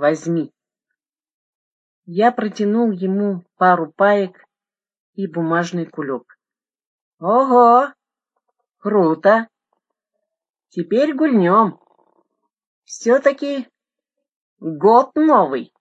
возьми. Я протянул ему пару паек и бумажный кулек. Ого! Круто! Теперь гульнем. Все-таки год новый.